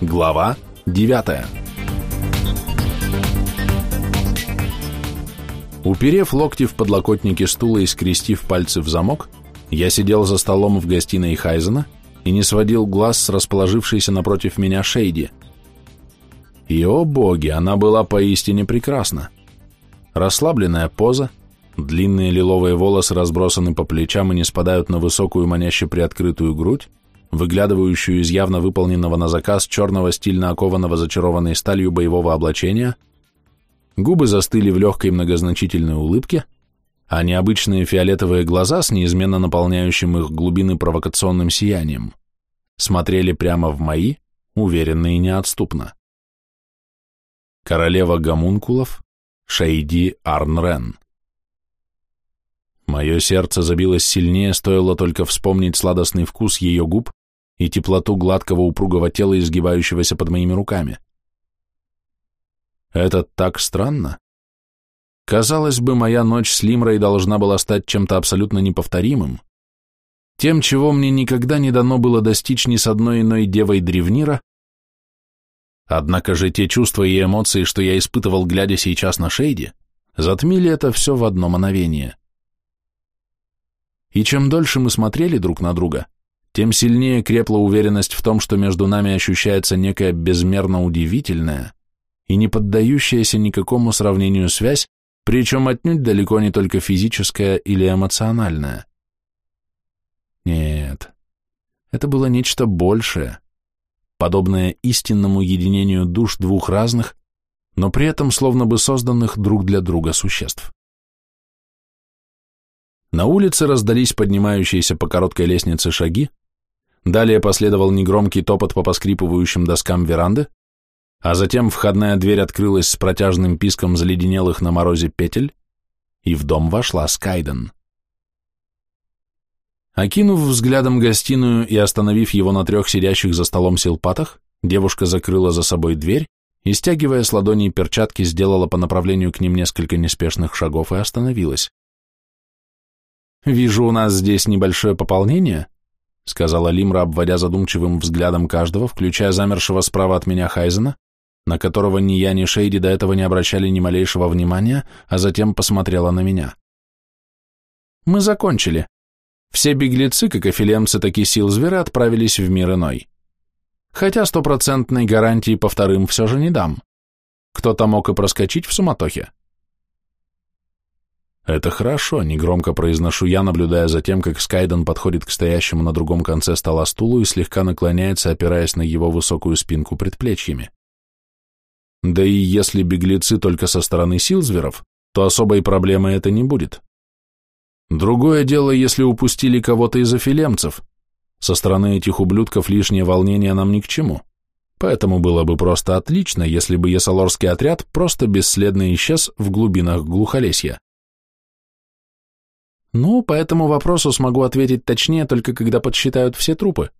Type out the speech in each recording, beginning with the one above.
Глава 9 Уперев локти в подлокотники стула и скрестив пальцы в замок, я сидел за столом в гостиной Хайзена и не сводил глаз с расположившейся напротив меня Шейди. И, о боги, она была поистине прекрасна. Расслабленная поза, длинные лиловые волосы разбросаны по плечам и не спадают на высокую маняще приоткрытую грудь, выглядывающую из явно выполненного на заказ черного стильно окованного зачарованной сталью боевого облачения, губы застыли в легкой многозначительной улыбке, а необычные фиолетовые глаза с неизменно наполняющим их глубины провокационным сиянием смотрели прямо в мои, уверенно и неотступно. Королева гомункулов Шейди Арнрен. Мое сердце забилось сильнее, стоило только вспомнить сладостный вкус ее губ и теплоту гладкого упругого тела, изгибающегося под моими руками. Это так странно. Казалось бы, моя ночь с Лимрой должна была стать чем-то абсолютно неповторимым, тем, чего мне никогда не дано было достичь ни с одной иной девой древнира, однако же те чувства и эмоции, что я испытывал, глядя сейчас на Шейди, затмили это все в одно мгновение. И чем дольше мы смотрели друг на друга, тем сильнее крепла уверенность в том, что между нами ощущается некая безмерно удивительная и не поддающаяся никакому сравнению связь, причем отнюдь далеко не только физическая или эмоциональная. Нет, это было нечто большее, подобное истинному единению душ двух разных, но при этом словно бы созданных друг для друга существ. На улице раздались поднимающиеся по короткой лестнице шаги, далее последовал негромкий топот по поскрипывающим доскам веранды, а затем входная дверь открылась с протяжным писком заледенелых на морозе петель, и в дом вошла Скайден. Окинув взглядом гостиную и остановив его на трех сидящих за столом силпатах, девушка закрыла за собой дверь и, стягивая с ладоней перчатки, сделала по направлению к ним несколько неспешных шагов и остановилась. «Вижу, у нас здесь небольшое пополнение», — сказала Лимра, обводя задумчивым взглядом каждого, включая замершего справа от меня Хайзена, на которого ни я, ни Шейди до этого не обращали ни малейшего внимания, а затем посмотрела на меня. «Мы закончили. Все беглецы, как и филемцы, так и сил зверя, отправились в мир иной. Хотя стопроцентной гарантии по вторым все же не дам. Кто-то мог и проскочить в суматохе. «Это хорошо», — негромко произношу я, наблюдая за тем, как Скайден подходит к стоящему на другом конце стола стулу и слегка наклоняется, опираясь на его высокую спинку предплечьями. Да и если беглецы только со стороны Силзверов, то особой проблемы это не будет. Другое дело, если упустили кого-то из афилемцев. Со стороны этих ублюдков лишнее волнение нам ни к чему. Поэтому было бы просто отлично, если бы Есалорский отряд просто бесследно исчез в глубинах глухолесья. Ну, по этому вопросу смогу ответить точнее, только когда подсчитают все трупы.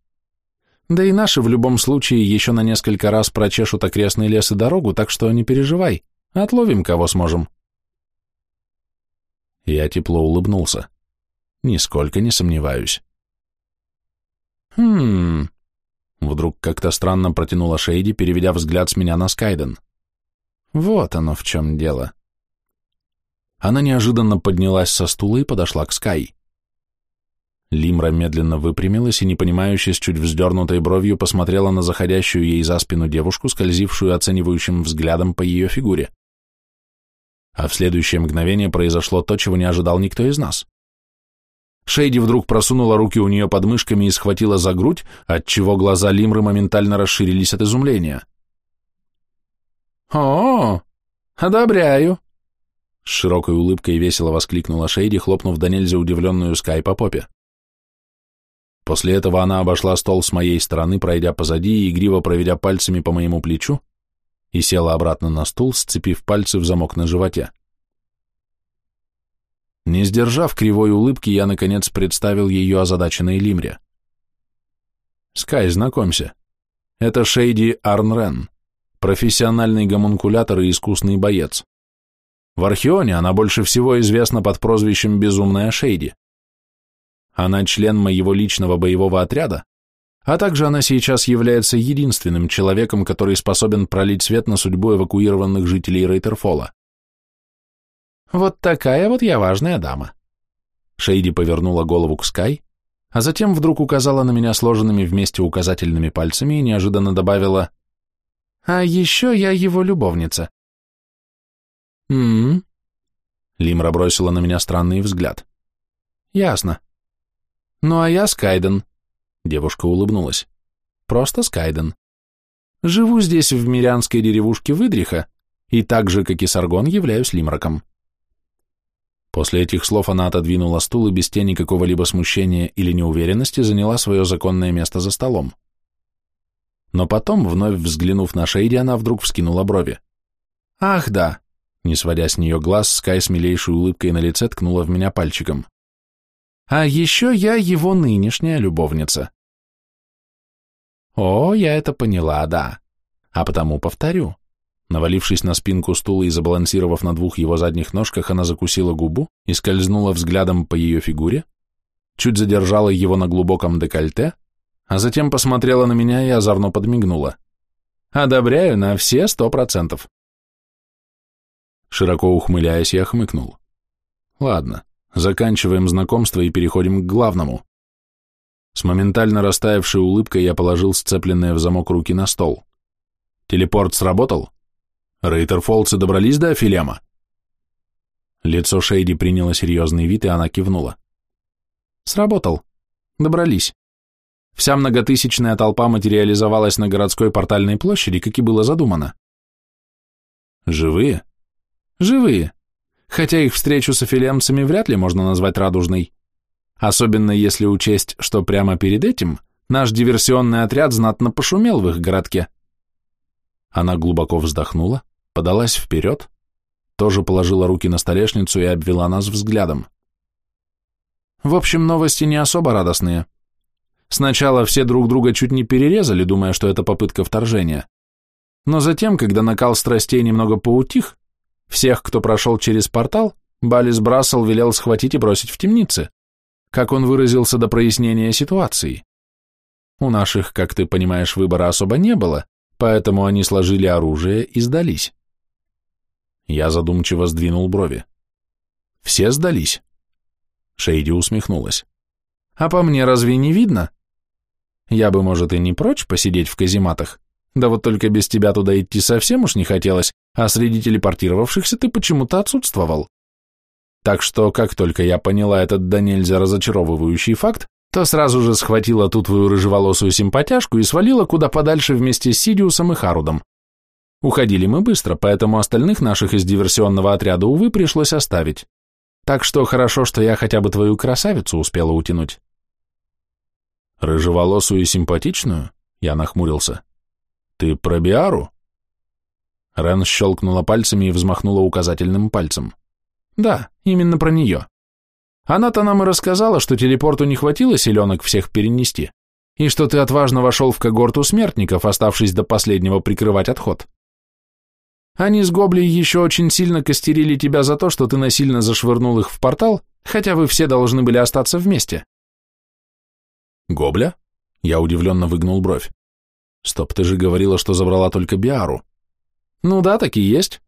Да и наши в любом случае еще на несколько раз прочешут окрестный лес и дорогу, так что не переживай, отловим кого сможем. Я тепло улыбнулся. Нисколько не сомневаюсь. Хм... Вдруг как-то странно протянула Шейди, переведя взгляд с меня на Скайден. Вот оно в чем дело. Она неожиданно поднялась со стула и подошла к Скай. Лимра медленно выпрямилась и, непонимающе с чуть вздернутой бровью, посмотрела на заходящую ей за спину девушку, скользившую оценивающим взглядом по ее фигуре. А в следующее мгновение произошло то, чего не ожидал никто из нас. Шейди вдруг просунула руки у нее под мышками и схватила за грудь, отчего глаза Лимры моментально расширились от изумления. «О, одобряю!» С широкой улыбкой весело воскликнула Шейди, хлопнув до нельзя удивленную Скай по попе. После этого она обошла стол с моей стороны, пройдя позади и игриво проведя пальцами по моему плечу, и села обратно на стул, сцепив пальцы в замок на животе. Не сдержав кривой улыбки, я, наконец, представил ее озадаченной Лимре. «Скай, знакомься. Это Шейди Арнрен, профессиональный гомункулятор и искусный боец. В Археоне она больше всего известна под прозвищем «Безумная Шейди». Она член моего личного боевого отряда, А также она сейчас является единственным человеком, который способен пролить свет на судьбу эвакуированных жителей Рейтерфола. Вот такая вот я важная дама. Шейди повернула голову к Скай, а затем вдруг указала на меня сложенными вместе указательными пальцами и неожиданно добавила «А еще я его любовница». «М-м-м», Лимра бросила на меня странный взгляд. «Ясно. Ну а я Скайден», — девушка улыбнулась. «Просто Скайден. Живу здесь, в мирянской деревушке Выдриха, и так же, как и Саргон, являюсь Лимраком». После этих слов она отодвинула стул и без тени какого-либо смущения или неуверенности заняла свое законное место за столом. Но потом, вновь взглянув на Шейди, она вдруг вскинула брови. «Ах, да!» Не сводя с нее глаз, Скай с милейшей улыбкой на лице ткнула в меня пальчиком. «А еще я его нынешняя любовница». «О, я это поняла, да. А потому повторю. Навалившись на спинку стула и забалансировав на двух его задних ножках, она закусила губу и скользнула взглядом по ее фигуре, чуть задержала его на глубоком декольте, а затем посмотрела на меня и озорно подмигнула. «Одобряю на все сто процентов». Широко ухмыляясь, я хмыкнул. «Ладно, заканчиваем знакомство и переходим к главному». С моментально растаявшей улыбкой я положил сцепленные в замок руки на стол. «Телепорт сработал?» Рейтерфолцы добрались до Афилема?» Лицо Шейди приняло серьезный вид, и она кивнула. «Сработал. Добрались. Вся многотысячная толпа материализовалась на городской портальной площади, как и было задумано. Живые? Живые. Хотя их встречу с афилемцами вряд ли можно назвать радужной. Особенно если учесть, что прямо перед этим наш диверсионный отряд знатно пошумел в их городке. Она глубоко вздохнула, подалась вперед, тоже положила руки на столешницу и обвела нас взглядом. В общем, новости не особо радостные. Сначала все друг друга чуть не перерезали, думая, что это попытка вторжения. Но затем, когда накал страстей немного поутих, всех, кто прошел через портал, Балис Брассел велел схватить и бросить в темницы, как он выразился до прояснения ситуации. У наших, как ты понимаешь, выбора особо не было, поэтому они сложили оружие и сдались. Я задумчиво сдвинул брови. Все сдались. Шейди усмехнулась. А по мне разве не видно? Я бы, может, и не прочь посидеть в казематах, да вот только без тебя туда идти совсем уж не хотелось, а среди телепортировавшихся ты почему-то отсутствовал. Так что, как только я поняла этот да нельзя разочаровывающий факт, то сразу же схватила ту твою рыжеволосую симпатяшку и свалила куда подальше вместе с Сидиусом и Харудом. Уходили мы быстро, поэтому остальных наших из диверсионного отряда, увы, пришлось оставить. Так что хорошо, что я хотя бы твою красавицу успела утянуть. Рыжеволосую и симпатичную? Я нахмурился. Ты про Биару? Рен щелкнула пальцами и взмахнула указательным пальцем. Да, именно про нее. Она-то нам и рассказала, что телепорту не хватило силенок всех перенести, и что ты отважно вошел в когорту смертников, оставшись до последнего прикрывать отход. Они с Гобли еще очень сильно костерили тебя за то, что ты насильно зашвырнул их в портал, хотя вы все должны были остаться вместе. Гобля? Я удивленно выгнул бровь. Стоп, ты же говорила, что забрала только Биару. Ну да, так и есть.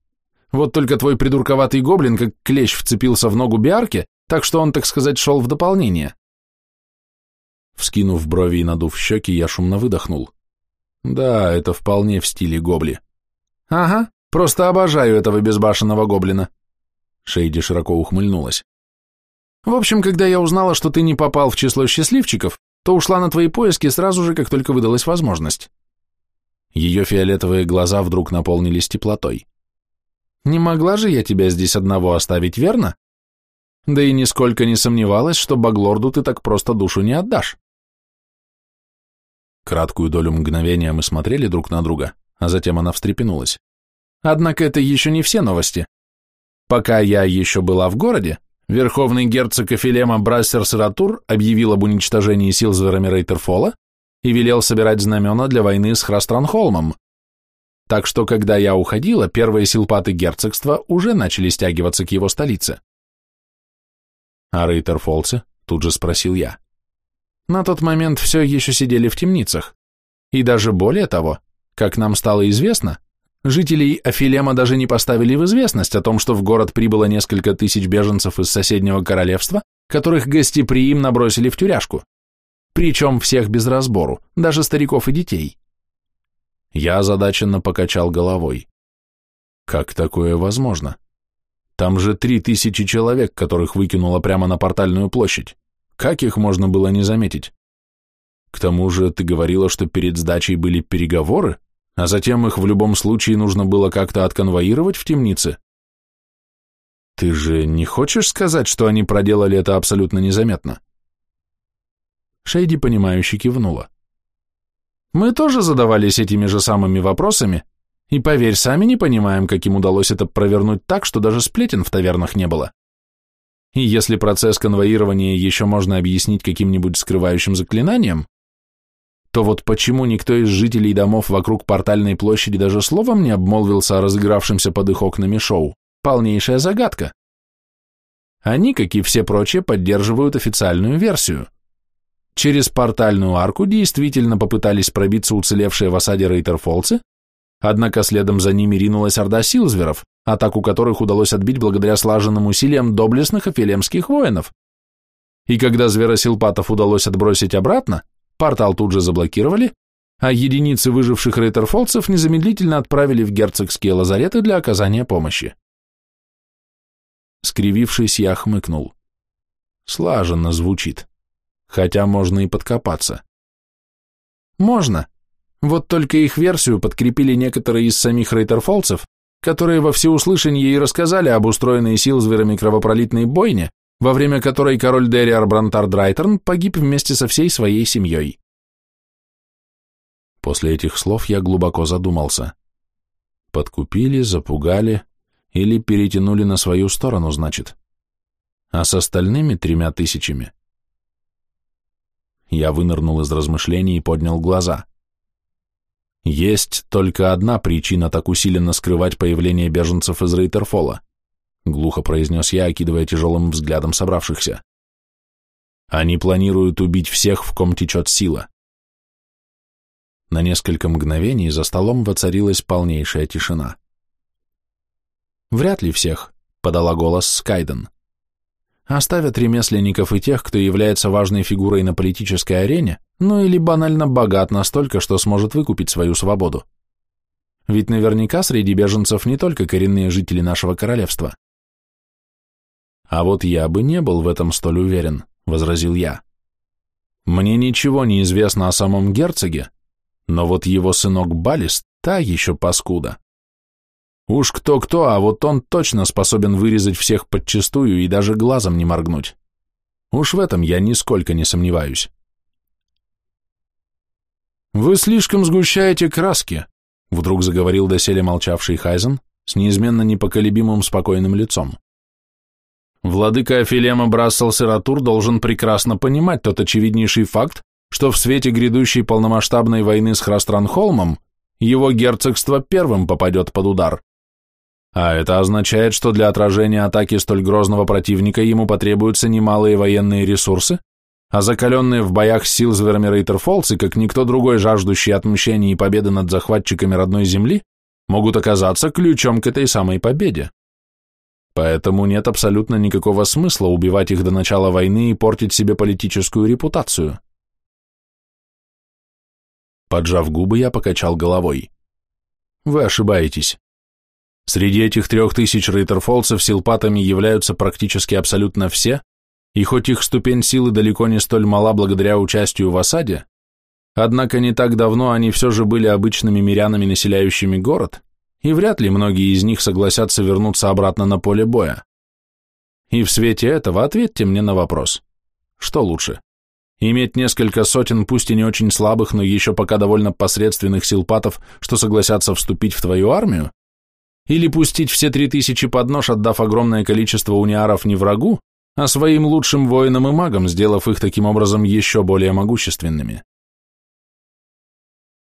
Вот только твой придурковатый гоблин как клещ вцепился в ногу Биарке, так что он, так сказать, шел в дополнение. Вскинув брови и надув щеки, я шумно выдохнул. Да, это вполне в стиле Гобли. Ага, Просто обожаю этого безбашенного гоблина. Шейди широко ухмыльнулась. В общем, когда я узнала, что ты не попал в число счастливчиков, то ушла на твои поиски сразу же, как только выдалась возможность. Ее фиолетовые глаза вдруг наполнились теплотой. Не могла же я тебя здесь одного оставить, верно? Да и нисколько не сомневалась, что Баглорду ты так просто душу не отдашь. Краткую долю мгновения мы смотрели друг на друга, а затем она встрепенулась. Однако это еще не все новости. Пока я еще была в городе, верховный герцог Эфилема Брассерс Ратур объявил об уничтожении сил зверами Рейтерфола и велел собирать знамена для войны с Храстранхолмом. Так что, когда я уходила, первые силпаты герцогства уже начали стягиваться к его столице. А Рейтерфолцы? Тут же спросил я. на тот момент все еще сидели в темницах. И даже более того, как нам стало известно, жителей Афилема даже не поставили в известность о том, что в город прибыло несколько тысяч беженцев из соседнего королевства, которых гостеприимно бросили в тюряшку. Причем всех без разбору, даже стариков и детей. Я озадаченно покачал головой. Как такое возможно? Там же три тысячи человек, которых выкинуло прямо на портальную площадь. Как их можно было не заметить? К тому же ты говорила, что перед сдачей были переговоры, а затем их в любом случае нужно было как-то отконвоировать в темнице. Ты же не хочешь сказать, что они проделали это абсолютно незаметно? Шейди, понимающе кивнула. Мы тоже задавались этими же самыми вопросами, и поверь, сами не понимаем, как им удалось это провернуть так, что даже сплетен в тавернах не было. И если процесс конвоирования еще можно объяснить каким-нибудь скрывающим заклинанием, то вот почему никто из жителей домов вокруг портальной площади даже словом не обмолвился о разыгравшемся под их окнами шоу, полнейшая загадка. Они, как и все прочие, поддерживают официальную версию. Через портальную арку действительно попытались пробиться уцелевшие в осаде рейтерфолцы, Однако следом за ними ринулась орда силзверов, атаку которых удалось отбить благодаря слаженным усилиям доблестных афилемских воинов. И когда зверосилпатов удалось отбросить обратно, портал тут же заблокировали, а единицы выживших рейтерфолцев незамедлительно отправили в герцогские лазареты для оказания помощи. Скривившись, я хмыкнул. Слаженно звучит, хотя можно и подкопаться. Можно, вот только их версию подкрепили некоторые из самих рейтерфолцев, которые во всеуслышание и рассказали об устроенной силзверами кровопролитной бойне, во время которой король Дериар Бронтар Драйтерн погиб вместе со всей своей семьей. После этих слов я глубоко задумался. Подкупили, запугали или перетянули на свою сторону, значит. А с остальными тремя тысячами? Я вынырнул из размышлений и поднял глаза. Есть только одна причина так усиленно скрывать появление беженцев из Рейтерфола, глухо произнес я, окидывая тяжелым взглядом собравшихся. Они планируют убить всех, в ком течет сила. На несколько мгновений за столом воцарилась полнейшая тишина. «Вряд ли всех», — подала голос Скайден. «Оставят ремесленников и тех, кто является важной фигурой на политической арене, ну или банально богат настолько, что сможет выкупить свою свободу. Ведь наверняка среди беженцев не только коренные жители нашего королевства. А вот я бы не был в этом столь уверен, возразил я. Мне ничего не известно о самом герцоге, но вот его сынок Балис та еще паскуда. Уж кто-кто, а вот он точно способен вырезать всех подчистую и даже глазом не моргнуть. Уж в этом я нисколько не сомневаюсь. «Вы слишком сгущаете краски», — вдруг заговорил доселе молчавший Хайзен с неизменно непоколебимым спокойным лицом. «Владыка Афилема Брассел Сиратур должен прекрасно понимать тот очевиднейший факт, что в свете грядущей полномасштабной войны с Храстранхолмом его герцогство первым попадет под удар. А это означает, что для отражения атаки столь грозного противника ему потребуются немалые военные ресурсы, а закаленные в боях с Силзверами Рейтерфолцы, как никто другой, жаждущий отмщения и победы над захватчиками родной земли, могут оказаться ключом к этой самой победе. Поэтому нет абсолютно никакого смысла убивать их до начала войны и портить себе политическую репутацию. Поджав губы, я покачал головой. Вы ошибаетесь. Среди этих трех тысяч рейтерфолцев силпатами являются практически абсолютно все, и хоть их ступень силы далеко не столь мала благодаря участию в осаде, однако не так давно они все же были обычными мирянами, населяющими город, и вряд ли многие из них согласятся вернуться обратно на поле боя. И в свете этого ответьте мне на вопрос. Что лучше? Иметь несколько сотен, пусть и не очень слабых, но еще пока довольно посредственных силпатов, что согласятся вступить в твою армию? Или пустить все три тысячи под нож, отдав огромное количество униаров не врагу, а своим лучшим воинам и магам, сделав их таким образом еще более могущественными.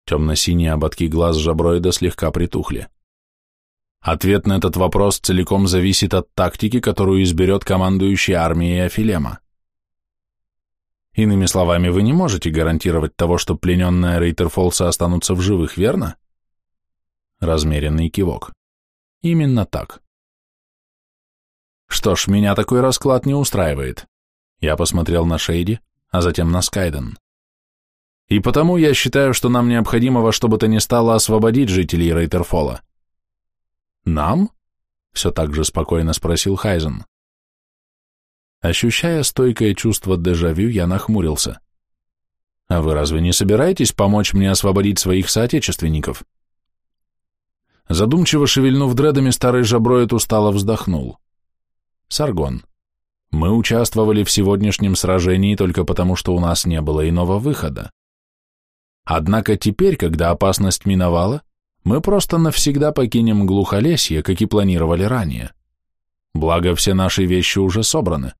Темно-синие ободки глаз жаброида слегка притухли. Ответ на этот вопрос целиком зависит от тактики, которую изберет командующий армией Афилема. Иными словами, вы не можете гарантировать того, что плененные Рейтерфолса останутся в живых, верно? Размеренный кивок. Именно так. Что ж, меня такой расклад не устраивает. Я посмотрел на Шейди, а затем на Скайден. И потому я считаю, что нам необходимо во что бы то ни стало освободить жителей Рейтерфола. Нам? Все так же спокойно спросил Хайзен. Ощущая стойкое чувство дежавю, я нахмурился. А вы разве не собираетесь помочь мне освободить своих соотечественников? Задумчиво шевельнув дредами, старый жаброид устало вздохнул. Саргон, мы участвовали в сегодняшнем сражении только потому, что у нас не было иного выхода. Однако теперь, когда опасность миновала, мы просто навсегда покинем глухолесье, как и планировали ранее. Благо, все наши вещи уже собраны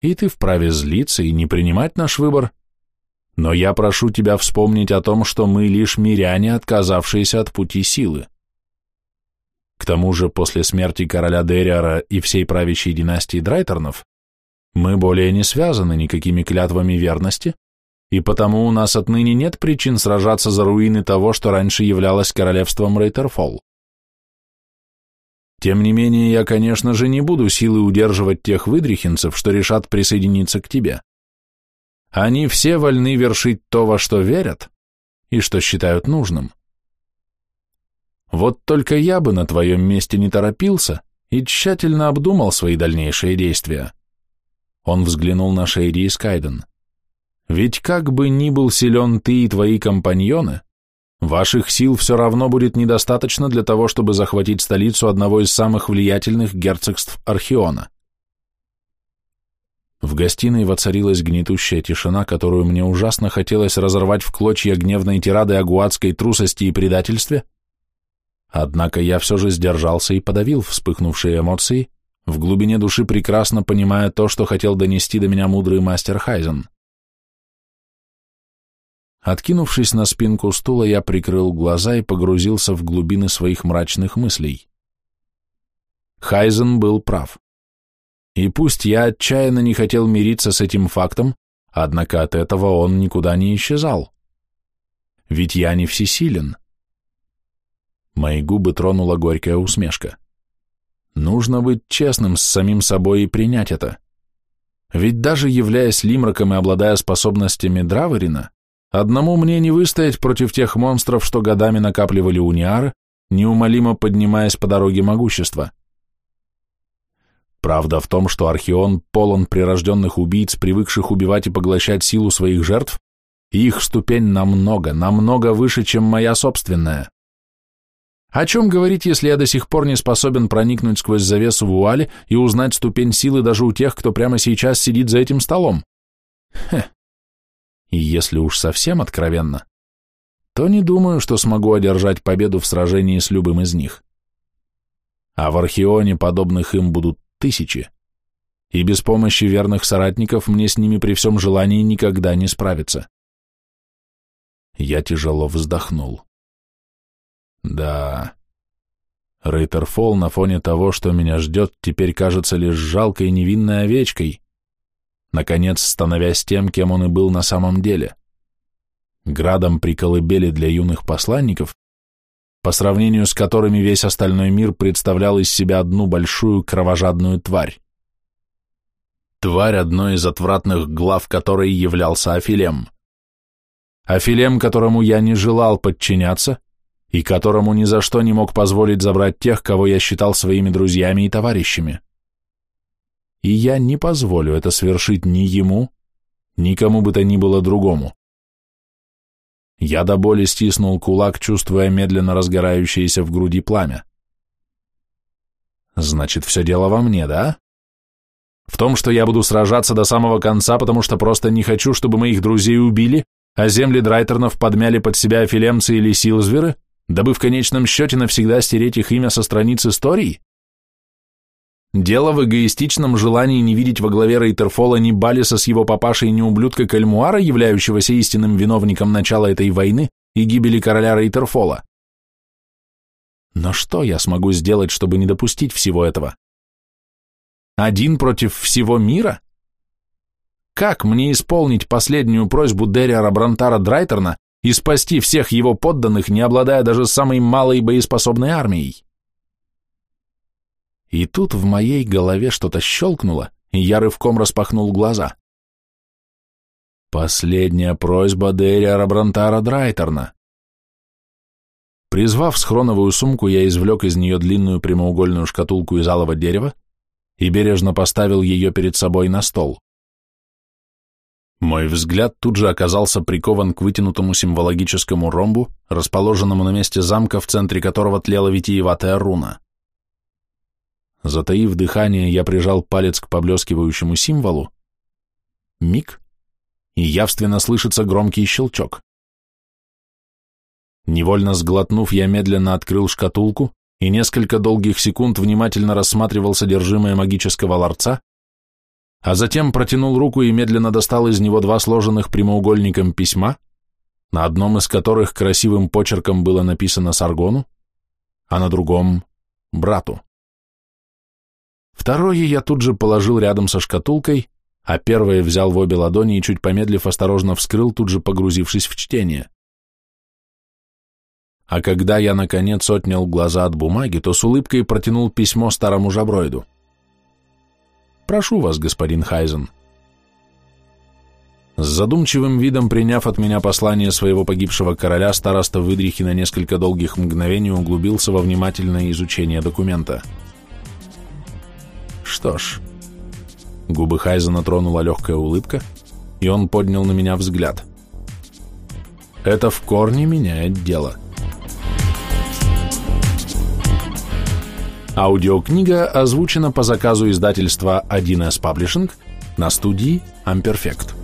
и ты вправе злиться и не принимать наш выбор, но я прошу тебя вспомнить о том, что мы лишь миряне, отказавшиеся от пути силы. К тому же, после смерти короля Дериара и всей правящей династии Драйтернов, мы более не связаны никакими клятвами верности, и потому у нас отныне нет причин сражаться за руины того, что раньше являлось королевством Рейтерфолл. Тем не менее, я, конечно же, не буду силой удерживать тех выдрихинцев, что решат присоединиться к тебе. Они все вольны вершить то, во что верят и что считают нужным. Вот только я бы на твоем месте не торопился и тщательно обдумал свои дальнейшие действия. Он взглянул на Шейди и Скайден. Ведь как бы ни был силен ты и твои компаньоны, Ваших сил все равно будет недостаточно для того, чтобы захватить столицу одного из самых влиятельных герцогств Архиона. В гостиной воцарилась гнетущая тишина, которую мне ужасно хотелось разорвать в клочья гневной тирады о гуадской трусости и предательстве, однако я все же сдержался и подавил вспыхнувшие эмоции, в глубине души прекрасно понимая то, что хотел донести до меня мудрый мастер Хайзен. Откинувшись на спинку стула, я прикрыл глаза и погрузился в глубины своих мрачных мыслей. Хайзен был прав. И пусть я отчаянно не хотел мириться с этим фактом, однако от этого он никуда не исчезал. Ведь я не всесилен. Мои губы тронула горькая усмешка. Нужно быть честным с самим собой и принять это. Ведь даже являясь лимраком и обладая способностями Драверина, Одному мне не выстоять против тех монстров, что годами накапливали униары, неумолимо поднимаясь по дороге могущества. Правда в том, что Архион полон прирожденных убийц, привыкших убивать и поглощать силу своих жертв, и их ступень намного, намного выше, чем моя собственная. О чем говорить, если я до сих пор не способен проникнуть сквозь завесу вуали и узнать ступень силы даже у тех, кто прямо сейчас сидит за этим столом? Хе, и если уж совсем откровенно, то не думаю, что смогу одержать победу в сражении с любым из них. А в Археоне подобных им будут тысячи, и без помощи верных соратников мне с ними при всем желании никогда не справиться. Я тяжело вздохнул. Да, Рейтерфолл на фоне того, что меня ждет, теперь кажется лишь жалкой невинной овечкой, наконец становясь тем, кем он и был на самом деле. Градом при колыбели для юных посланников, по сравнению с которыми весь остальной мир представлял из себя одну большую кровожадную тварь. Тварь одной из отвратных глав которой являлся Афилем. Афилем, которому я не желал подчиняться и которому ни за что не мог позволить забрать тех, кого я считал своими друзьями и товарищами и я не позволю это свершить ни ему, ни кому бы то ни было другому. Я до боли стиснул кулак, чувствуя медленно разгорающееся в груди пламя. Значит, все дело во мне, да? В том, что я буду сражаться до самого конца, потому что просто не хочу, чтобы моих друзей убили, а земли Драйтернов подмяли под себя афилемцы или силзверы, дабы в конечном счете навсегда стереть их имя со страниц истории? Дело в эгоистичном желании не видеть во главе Рейтерфола ни Балиса с его папашей, ни ублюдка Кальмуара, являющегося истинным виновником начала этой войны и гибели короля Рейтерфола. Но что я смогу сделать, чтобы не допустить всего этого? Один против всего мира? как мне исполнить последнюю просьбу Дериара Брантара Драйтерна и спасти всех его подданных, не обладая даже самой малой боеспособной армией? И тут в моей голове что-то щелкнуло, и я рывком распахнул глаза. Последняя просьба Дериара Брантара Драйтерна. Призвав схроновую сумку, я извлек из нее длинную прямоугольную шкатулку из алого дерева и бережно поставил ее перед собой на стол. Мой взгляд тут же оказался прикован к вытянутому символогическому ромбу, расположенному на месте замка, в центре которого тлела витиеватая руна. Затаив дыхание, я прижал палец к поблескивающему символу. Миг, и явственно слышится громкий щелчок. Невольно сглотнув, я медленно открыл шкатулку и несколько долгих секунд внимательно рассматривал содержимое магического ларца, а затем протянул руку и медленно достал из него два сложенных прямоугольником письма, на одном из которых красивым почерком было написано Саргону, а на другом — брату. Второе я тут же положил рядом со шкатулкой, а первое взял в обе ладони и, чуть помедлив, осторожно вскрыл, тут же погрузившись в чтение. А когда я, наконец, отнял глаза от бумаги, то с улыбкой протянул письмо старому жаброиду. «Прошу вас, господин Хайзен». С задумчивым видом приняв от меня послание своего погибшего короля, староста Выдрихи на несколько долгих мгновений углубился во внимательное изучение документа. Что ж, губы Хайзена тронула легкая улыбка, и он поднял на меня взгляд. Это в корне меняет дело. — Аудиокнига озвучена по заказу издательства 1С Publishing на студии Amperfect.